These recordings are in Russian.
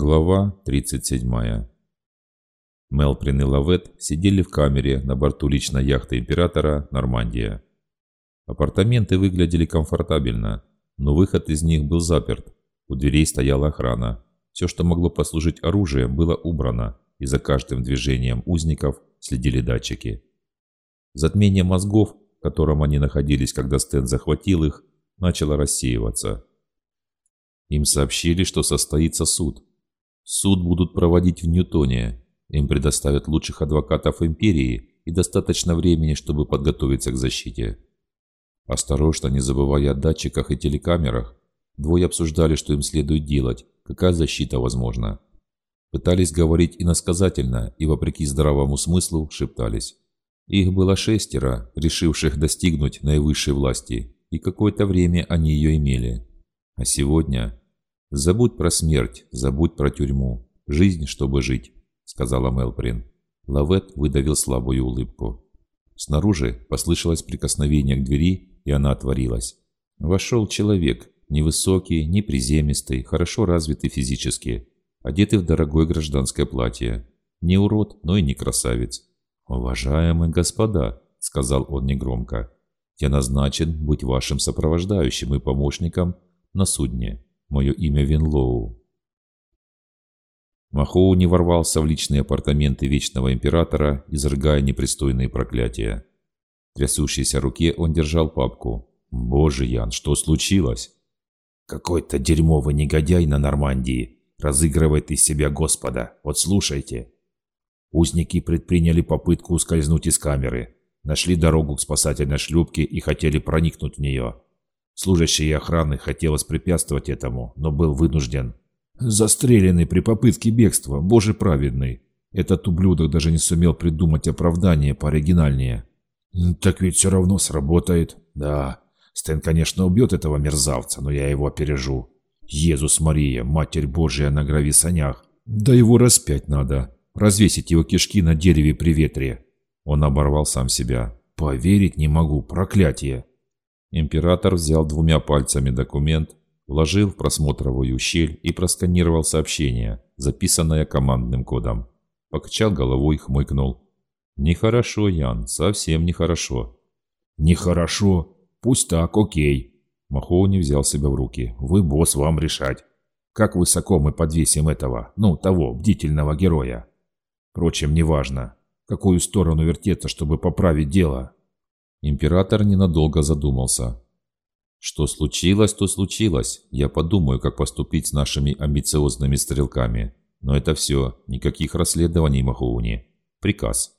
Глава 37. Мелприн и Лавет сидели в камере на борту личной яхты императора «Нормандия». Апартаменты выглядели комфортабельно, но выход из них был заперт. У дверей стояла охрана. Все, что могло послужить оружием, было убрано, и за каждым движением узников следили датчики. Затмение мозгов, в котором они находились, когда Стэн захватил их, начало рассеиваться. Им сообщили, что состоится суд. Суд будут проводить в Ньютоне. Им предоставят лучших адвокатов империи и достаточно времени, чтобы подготовиться к защите. Осторожно, не забывая о датчиках и телекамерах, двое обсуждали, что им следует делать, какая защита возможна. Пытались говорить иносказательно и, вопреки здравому смыслу, шептались. Их было шестеро, решивших достигнуть наивысшей власти, и какое-то время они ее имели. А сегодня... «Забудь про смерть, забудь про тюрьму. Жизнь, чтобы жить», — сказала Мелприн. Лавет выдавил слабую улыбку. Снаружи послышалось прикосновение к двери, и она отворилась. Вошел человек, невысокий, не приземистый, хорошо развитый физически, одетый в дорогое гражданское платье. Не урод, но и не красавец. «Уважаемые господа», — сказал он негромко, — «я назначен быть вашим сопровождающим и помощником на судне. Мое имя Винлоу». Махоу не ворвался в личные апартаменты Вечного Императора, изрыгая непристойные проклятия. В трясущейся руке он держал папку. «Боже, Ян, что случилось?» «Какой-то дерьмовый негодяй на Нормандии разыгрывает из себя Господа. Вот слушайте». Узники предприняли попытку ускользнуть из камеры, нашли дорогу к спасательной шлюпке и хотели проникнуть в нее. Служащий охраны хотел воспрепятствовать этому, но был вынужден. Застреленный при попытке бегства, боже праведный. Этот ублюдок даже не сумел придумать оправдание пооригинальнее. Так ведь все равно сработает. Да, Стэн, конечно, убьет этого мерзавца, но я его опережу. Иисус Мария, Матерь Божия на грови санях. Да его распять надо. Развесить его кишки на дереве при ветре. Он оборвал сам себя. Поверить не могу, проклятие. Император взял двумя пальцами документ, вложил в просмотровую щель и просканировал сообщение, записанное командным кодом. Покачал головой, хмыкнул. «Нехорошо, Ян, совсем нехорошо». «Нехорошо? Пусть так, окей». Махоуни взял себя в руки. «Вы, босс, вам решать. Как высоко мы подвесим этого, ну, того, бдительного героя? Впрочем, неважно, какую сторону вертеться, чтобы поправить дело». Император ненадолго задумался. Что случилось, то случилось. Я подумаю, как поступить с нашими амбициозными стрелками. Но это все. Никаких расследований, Махоуни. Приказ.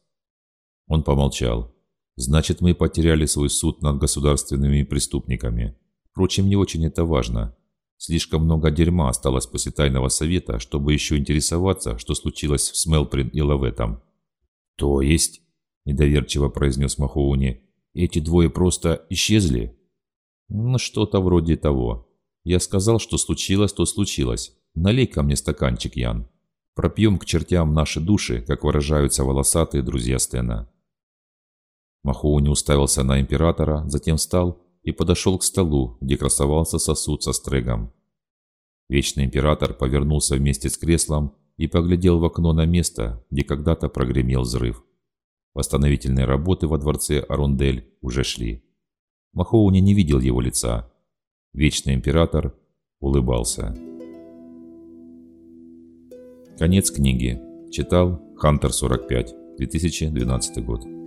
Он помолчал. Значит, мы потеряли свой суд над государственными преступниками. Впрочем, не очень это важно. Слишком много дерьма осталось после тайного совета, чтобы еще интересоваться, что случилось с Мелприн и Лаветом. «То есть?» – недоверчиво произнес Махоуни. Эти двое просто исчезли? Ну, что-то вроде того. Я сказал, что случилось, то случилось. налей ко мне стаканчик, Ян. Пропьем к чертям наши души, как выражаются волосатые друзья Стена. Махоуни уставился на императора, затем встал и подошел к столу, где красовался сосуд со стрегом. Вечный император повернулся вместе с креслом и поглядел в окно на место, где когда-то прогремел взрыв. Восстановительные работы во дворце Арундель уже шли. Махоуни не видел его лица. Вечный император улыбался. Конец книги. Читал Хантер 45, 2012 год.